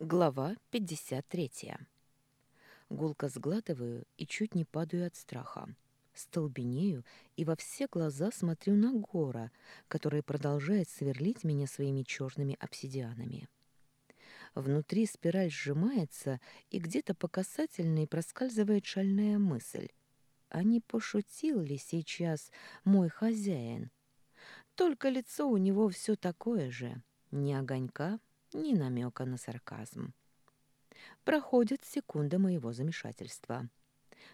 Глава 53. Гулко сглатываю и чуть не падаю от страха. Столбенею и во все глаза смотрю на Гора, который продолжает сверлить меня своими черными обсидианами. Внутри спираль сжимается, и где-то по касательной проскальзывает шальная мысль. А не пошутил ли сейчас мой хозяин? Только лицо у него все такое же. Ни огонька, ни намека на сарказм. Проходят секунды моего замешательства.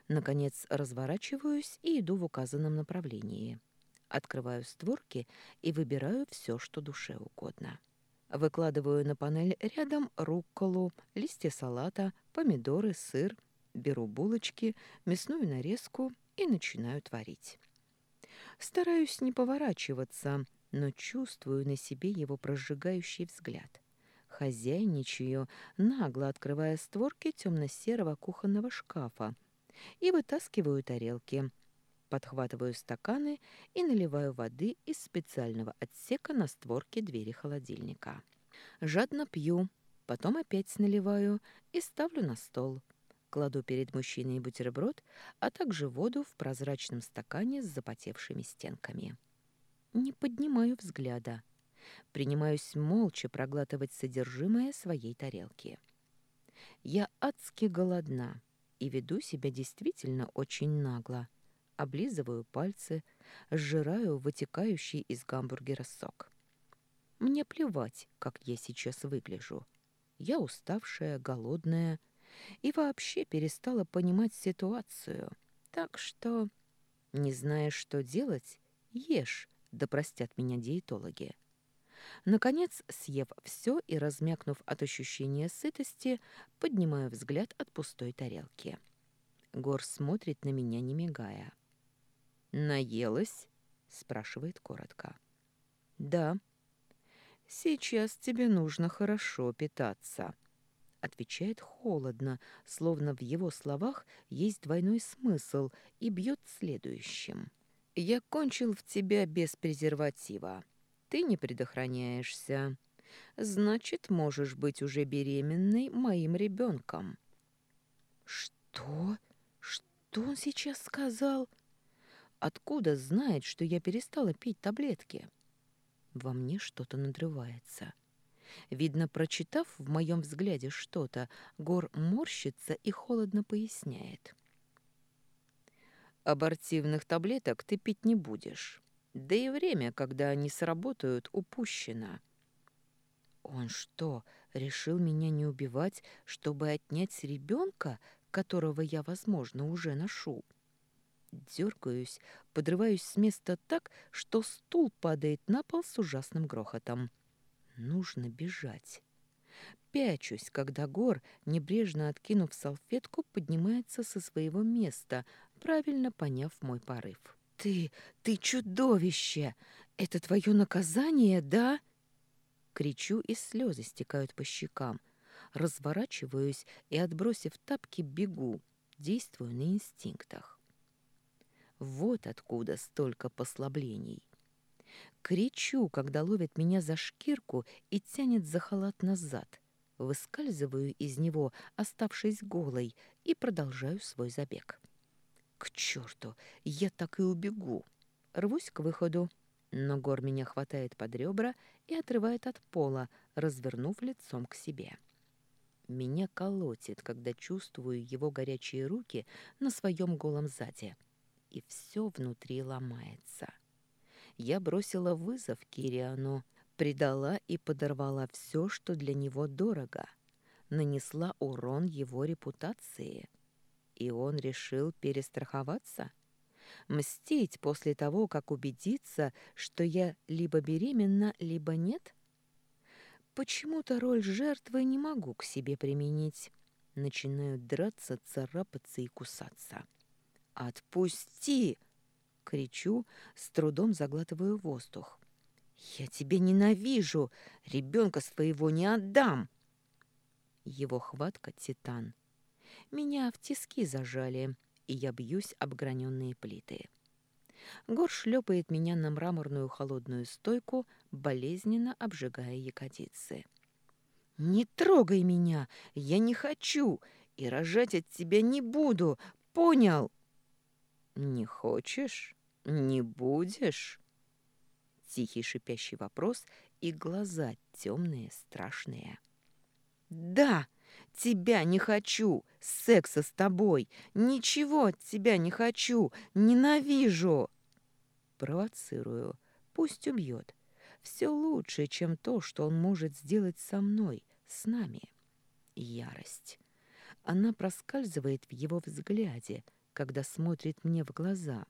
Наконец разворачиваюсь и иду в указанном направлении. Открываю створки и выбираю все, что душе угодно. Выкладываю на панель рядом рукколу, листья салата, помидоры, сыр, беру булочки, мясную нарезку и начинаю творить. Стараюсь не поворачиваться, но чувствую на себе его прожигающий взгляд. Хозяйничаю, нагло открывая створки темно-серого кухонного шкафа и вытаскиваю тарелки. Подхватываю стаканы и наливаю воды из специального отсека на створке двери холодильника. Жадно пью, потом опять наливаю и ставлю на стол. Кладу перед мужчиной бутерброд, а также воду в прозрачном стакане с запотевшими стенками. Не поднимаю взгляда. Принимаюсь молча проглатывать содержимое своей тарелки. Я адски голодна и веду себя действительно очень нагло. Облизываю пальцы, сжираю вытекающий из гамбургера сок. Мне плевать, как я сейчас выгляжу. Я уставшая, голодная и вообще перестала понимать ситуацию. Так что, не зная, что делать, ешь, да простят меня диетологи. Наконец, съев все и размякнув от ощущения сытости, поднимаю взгляд от пустой тарелки. Гор смотрит на меня, не мигая. «Наелась?» — спрашивает коротко. «Да». «Сейчас тебе нужно хорошо питаться», — отвечает холодно, словно в его словах есть двойной смысл и бьет следующим. «Я кончил в тебя без презерватива ты не предохраняешься. Значит, можешь быть уже беременной моим ребенком. Что? Что он сейчас сказал? Откуда знает, что я перестала пить таблетки? Во мне что-то надрывается. Видно, прочитав в моем взгляде что-то, Гор морщится и холодно поясняет. «Абортивных таблеток ты пить не будешь. Да и время, когда они сработают, упущено. Он что, решил меня не убивать, чтобы отнять ребенка, которого я, возможно, уже ношу? Дергаюсь, подрываюсь с места так, что стул падает на пол с ужасным грохотом. Нужно бежать. Пячусь, когда Гор, небрежно откинув салфетку, поднимается со своего места, правильно поняв мой порыв. «Ты, ты чудовище! Это твое наказание, да?» Кричу, и слезы стекают по щекам. Разворачиваюсь и, отбросив тапки, бегу, действую на инстинктах. Вот откуда столько послаблений. Кричу, когда ловит меня за шкирку и тянет за халат назад. Выскальзываю из него, оставшись голой, и продолжаю свой забег. К черту, я так и убегу. Рвусь к выходу, но Гор меня хватает под ребра и отрывает от пола, развернув лицом к себе. Меня колотит, когда чувствую его горячие руки на своем голом заде, и все внутри ломается. Я бросила вызов Кириану, предала и подорвала все, что для него дорого, нанесла урон его репутации — и он решил перестраховаться? Мстить после того, как убедиться, что я либо беременна, либо нет? Почему-то роль жертвы не могу к себе применить. Начинаю драться, царапаться и кусаться. «Отпусти!» — кричу, с трудом заглатываю воздух. «Я тебя ненавижу! Ребенка своего не отдам!» Его хватка — титан. Меня в тиски зажали, и я бьюсь об граненые плиты. Гор шлепает меня на мраморную холодную стойку, болезненно обжигая ягодицы. «Не трогай меня! Я не хочу! И рожать от тебя не буду! Понял?» «Не хочешь? Не будешь?» Тихий шипящий вопрос и глаза темные, страшные. «Да! Тебя не хочу! Секса с тобой! Ничего от тебя не хочу! Ненавижу!» Провоцирую. Пусть убьет. Все лучше, чем то, что он может сделать со мной, с нами. Ярость. Она проскальзывает в его взгляде, когда смотрит мне в глаза.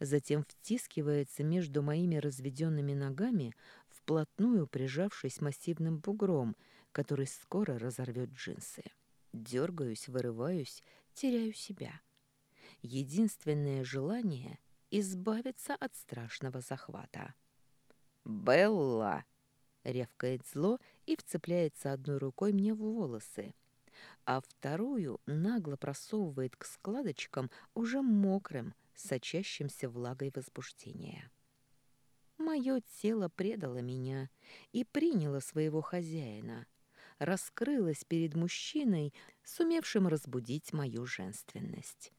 Затем втискивается между моими разведенными ногами, вплотную прижавшись массивным бугром, который скоро разорвет джинсы. Дергаюсь, вырываюсь, теряю себя. Единственное желание — избавиться от страшного захвата. «Белла!» — ревкает зло и вцепляется одной рукой мне в волосы, а вторую нагло просовывает к складочкам уже мокрым, сочащимся влагой возбуждения. Мое тело предало меня и приняло своего хозяина, раскрылось перед мужчиной, сумевшим разбудить мою женственность.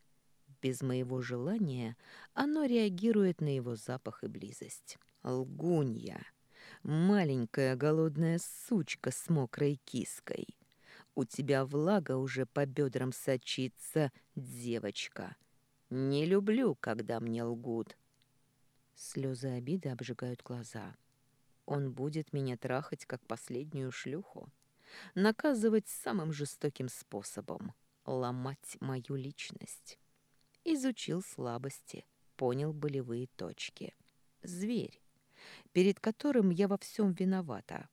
Без моего желания оно реагирует на его запах и близость. Лгунья. Маленькая голодная сучка с мокрой киской. У тебя влага уже по бедрам сочится, девочка. Не люблю, когда мне лгут. Слезы обиды обжигают глаза. Он будет меня трахать, как последнюю шлюху. Наказывать самым жестоким способом. Ломать мою личность. Изучил слабости, понял болевые точки. Зверь перед которым я во всем виновата.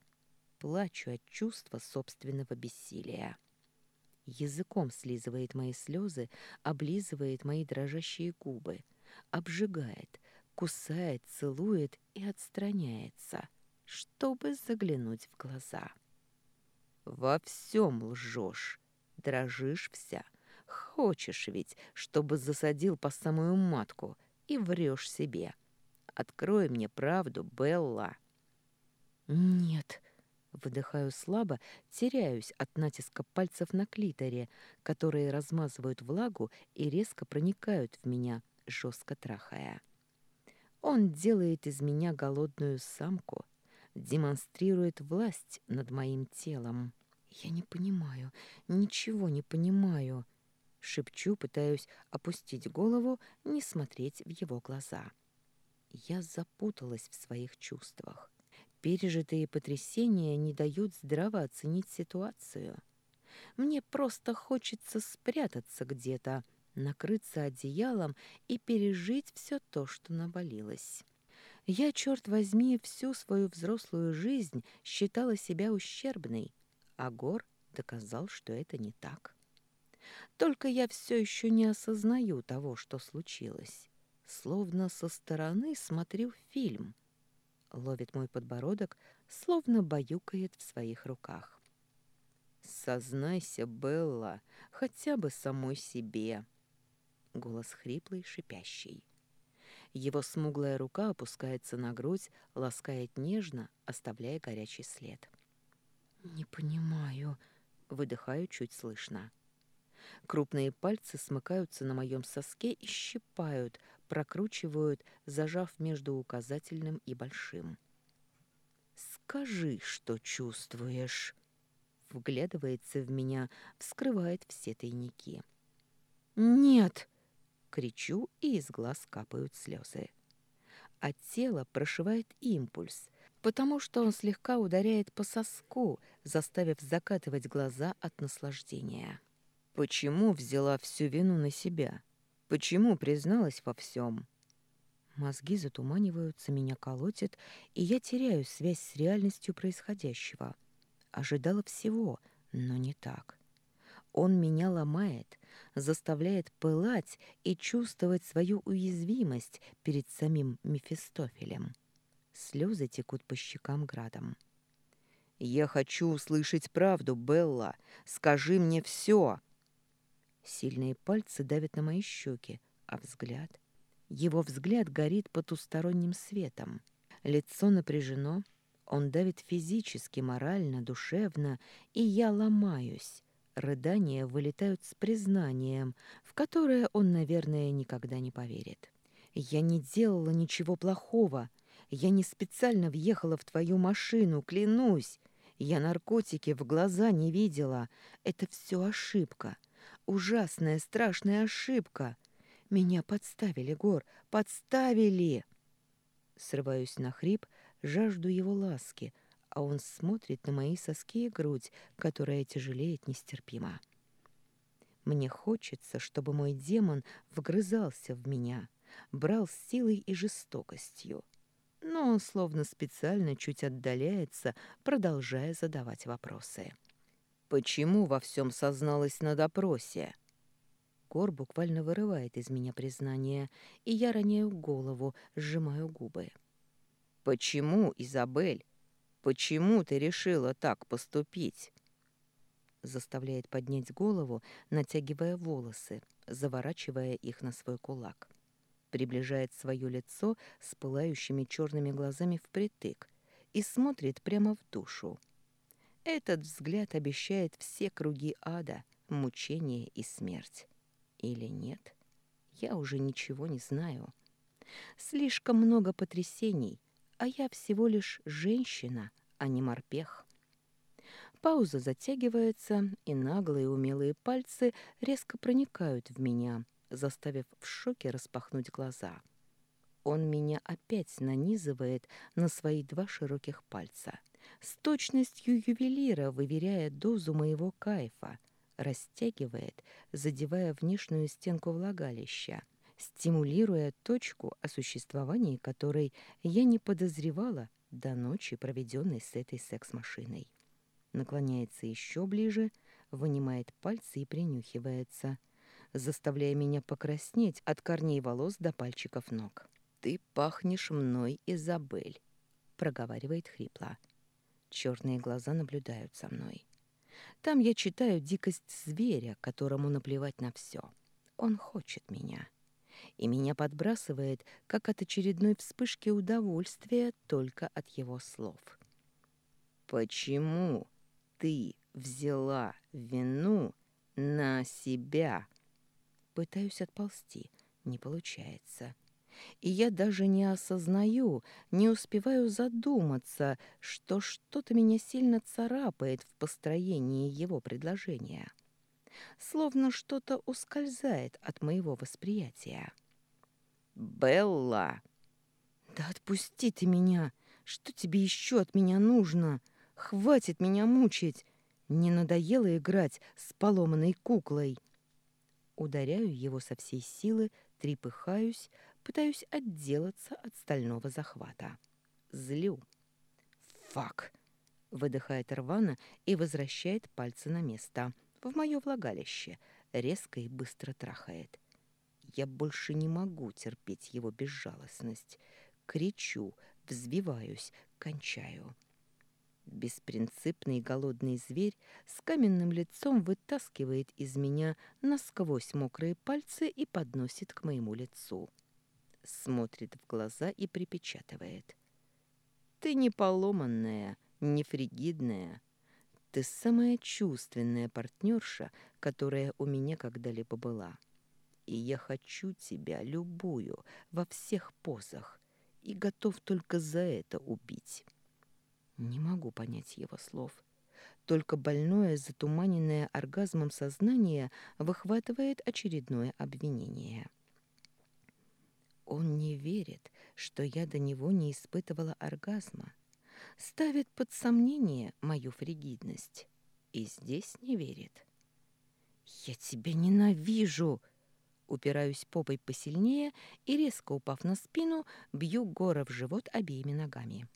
Плачу от чувства собственного бессилия. Языком слизывает мои слезы, облизывает мои дрожащие губы, обжигает, кусает, целует и отстраняется, чтобы заглянуть в глаза. «Во всем лжешь, дрожишь вся, хочешь ведь, чтобы засадил по самую матку и врешь себе». Открой мне правду, Белла. Нет. Выдыхаю слабо, теряюсь от натиска пальцев на клиторе, которые размазывают влагу и резко проникают в меня, жестко трахая. Он делает из меня голодную самку, демонстрирует власть над моим телом. Я не понимаю, ничего не понимаю. Шепчу, пытаюсь опустить голову, не смотреть в его глаза. Я запуталась в своих чувствах. Пережитые потрясения не дают здраво оценить ситуацию. Мне просто хочется спрятаться где-то, накрыться одеялом и пережить все то, что навалилось. Я, черт возьми, всю свою взрослую жизнь считала себя ущербной, а Гор доказал, что это не так. Только я все еще не осознаю того, что случилось словно со стороны смотрю фильм. Ловит мой подбородок, словно баюкает в своих руках. «Сознайся, Белла, хотя бы самой себе!» Голос хриплый, шипящий. Его смуглая рука опускается на грудь, ласкает нежно, оставляя горячий след. «Не понимаю», — выдыхаю чуть слышно. Крупные пальцы смыкаются на моем соске и щипают, прокручивают, зажав между указательным и большим. «Скажи, что чувствуешь!» Вглядывается в меня, вскрывает все тайники. «Нет!» — кричу, и из глаз капают слезы. А тело прошивает импульс, потому что он слегка ударяет по соску, заставив закатывать глаза от наслаждения. Почему взяла всю вину на себя? Почему призналась во всем? Мозги затуманиваются, меня колотит, и я теряю связь с реальностью происходящего. Ожидала всего, но не так. Он меня ломает, заставляет пылать и чувствовать свою уязвимость перед самим Мефистофелем. Слезы текут по щекам градом. «Я хочу услышать правду, Белла. Скажи мне все!» Сильные пальцы давят на мои щеки, а взгляд... Его взгляд горит потусторонним светом. Лицо напряжено. Он давит физически, морально, душевно, и я ломаюсь. Рыдания вылетают с признанием, в которое он, наверное, никогда не поверит. «Я не делала ничего плохого. Я не специально въехала в твою машину, клянусь. Я наркотики в глаза не видела. Это все ошибка. Ужасная, страшная ошибка. Меня подставили, Гор, подставили!» Срываюсь на хрип, жажду его ласки, а он смотрит на мои соски и грудь, которая тяжелеет нестерпимо. Мне хочется, чтобы мой демон вгрызался в меня, брал с силой и жестокостью. Но он словно специально чуть отдаляется, продолжая задавать вопросы. «Почему во всем созналась на допросе?» Кор буквально вырывает из меня признание, и я роняю голову, сжимаю губы. «Почему, Изабель? Почему ты решила так поступить?» Заставляет поднять голову, натягивая волосы, заворачивая их на свой кулак. Приближает свое лицо с пылающими черными глазами впритык и смотрит прямо в душу. Этот взгляд обещает все круги ада, мучение и смерть. Или нет? Я уже ничего не знаю. Слишком много потрясений, а я всего лишь женщина, а не морпех. Пауза затягивается, и наглые умелые пальцы резко проникают в меня, заставив в шоке распахнуть глаза. Он меня опять нанизывает на свои два широких пальца, с точностью ювелира выверяя дозу моего кайфа — растягивает, задевая внешнюю стенку влагалища, стимулируя точку, о существовании которой я не подозревала до ночи, проведенной с этой секс-машиной. Наклоняется еще ближе, вынимает пальцы и принюхивается, заставляя меня покраснеть от корней волос до пальчиков ног. «Ты пахнешь мной, Изабель», — проговаривает хрипло. Черные глаза наблюдают за мной. Там я читаю дикость зверя, которому наплевать на все. Он хочет меня. И меня подбрасывает, как от очередной вспышки удовольствия, только от его слов. «Почему ты взяла вину на себя?» Пытаюсь отползти. Не получается и я даже не осознаю, не успеваю задуматься, что что-то меня сильно царапает в построении его предложения. Словно что-то ускользает от моего восприятия. «Белла!» «Да отпусти ты меня! Что тебе еще от меня нужно? Хватит меня мучить! Не надоело играть с поломанной куклой!» Ударяю его со всей силы, трепыхаюсь, Пытаюсь отделаться от стального захвата. Злю. «Фак!» — выдыхает рвано и возвращает пальцы на место. В мое влагалище. Резко и быстро трахает. Я больше не могу терпеть его безжалостность. Кричу, взбиваюсь, кончаю. Беспринципный голодный зверь с каменным лицом вытаскивает из меня насквозь мокрые пальцы и подносит к моему лицу смотрит в глаза и припечатывает. «Ты не поломанная, не фригидная. Ты самая чувственная партнерша, которая у меня когда-либо была. И я хочу тебя, любую, во всех позах, и готов только за это убить». Не могу понять его слов. Только больное, затуманенное оргазмом сознание выхватывает очередное обвинение. — он не верит, что я до него не испытывала оргазма. Ставит под сомнение мою фригидность. И здесь не верит. «Я тебя ненавижу!» Упираюсь попой посильнее и, резко упав на спину, бью Гора в живот обеими ногами.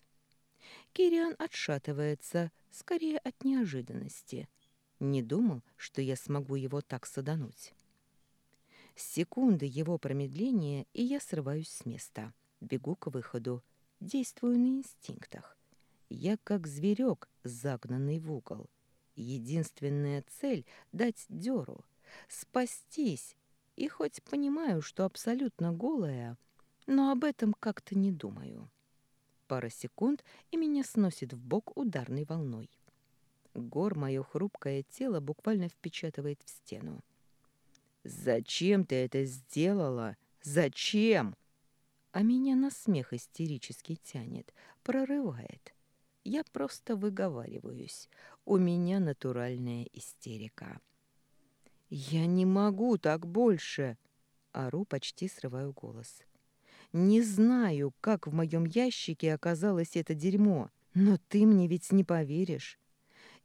Кириан отшатывается, скорее от неожиданности. Не думал, что я смогу его так садануть. Секунды его промедления, и я срываюсь с места. Бегу к выходу. Действую на инстинктах. Я как зверек, загнанный в угол. Единственная цель — дать дёру, спастись. И хоть понимаю, что абсолютно голая, но об этом как-то не думаю. Пара секунд, и меня сносит в бок ударной волной. Гор мое хрупкое тело буквально впечатывает в стену. «Зачем ты это сделала? Зачем?» А меня на смех истерически тянет, прорывает. Я просто выговариваюсь. У меня натуральная истерика. «Я не могу так больше!» Ору, почти срываю голос. «Не знаю, как в моем ящике оказалось это дерьмо, но ты мне ведь не поверишь.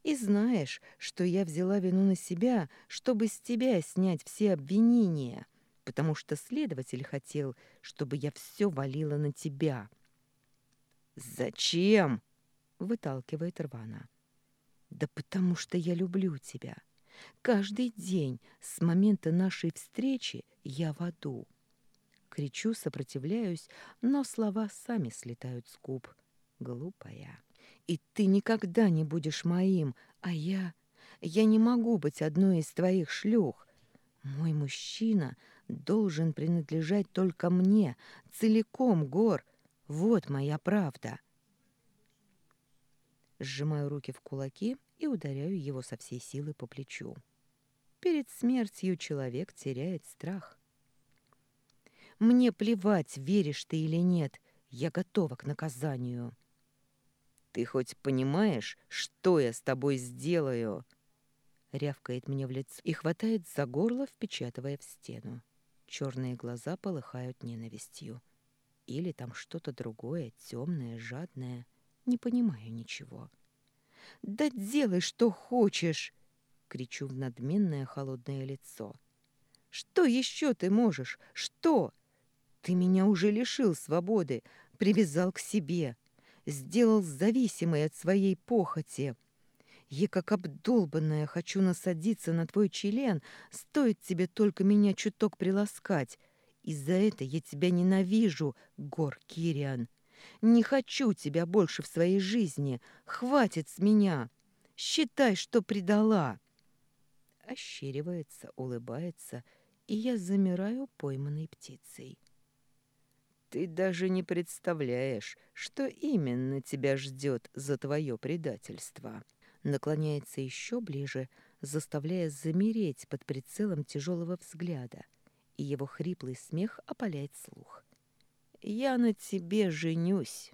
И знаешь, что я взяла вину на себя, чтобы с тебя снять все обвинения, потому что следователь хотел, чтобы я все валила на тебя». «Зачем?» выталкивает рвано. Да потому что я люблю тебя. Каждый день с момента нашей встречи я в аду. Кричу, сопротивляюсь, но слова сами слетают с губ. Глупая. И ты никогда не будешь моим, а я... Я не могу быть одной из твоих шлюх. Мой мужчина должен принадлежать только мне, целиком, Гор. Вот моя правда. — Сжимаю руки в кулаки и ударяю его со всей силы по плечу. Перед смертью человек теряет страх. Мне плевать, веришь ты или нет, я готова к наказанию. Ты хоть понимаешь, что я с тобой сделаю? Рявкает мне в лицо и хватает за горло, впечатывая в стену. Черные глаза полыхают ненавистью. Или там что-то другое, темное, жадное. Не понимаю ничего. «Да делай, что хочешь!» — кричу в надменное холодное лицо. «Что еще ты можешь? Что? Ты меня уже лишил свободы, привязал к себе, сделал зависимой от своей похоти. Я, как обдолбанная, хочу насадиться на твой член, стоит тебе только меня чуток приласкать. И за это я тебя ненавижу, Гор Кириан. Не хочу тебя больше в своей жизни. Хватит с меня. Считай, что предала. Ощеривается, улыбается, и я замираю пойманной птицей. Ты даже не представляешь, что именно тебя ждет за твое предательство. Наклоняется еще ближе, заставляя замереть под прицелом тяжелого взгляда, и его хриплый смех опаляет слух. Я на тебе женюсь.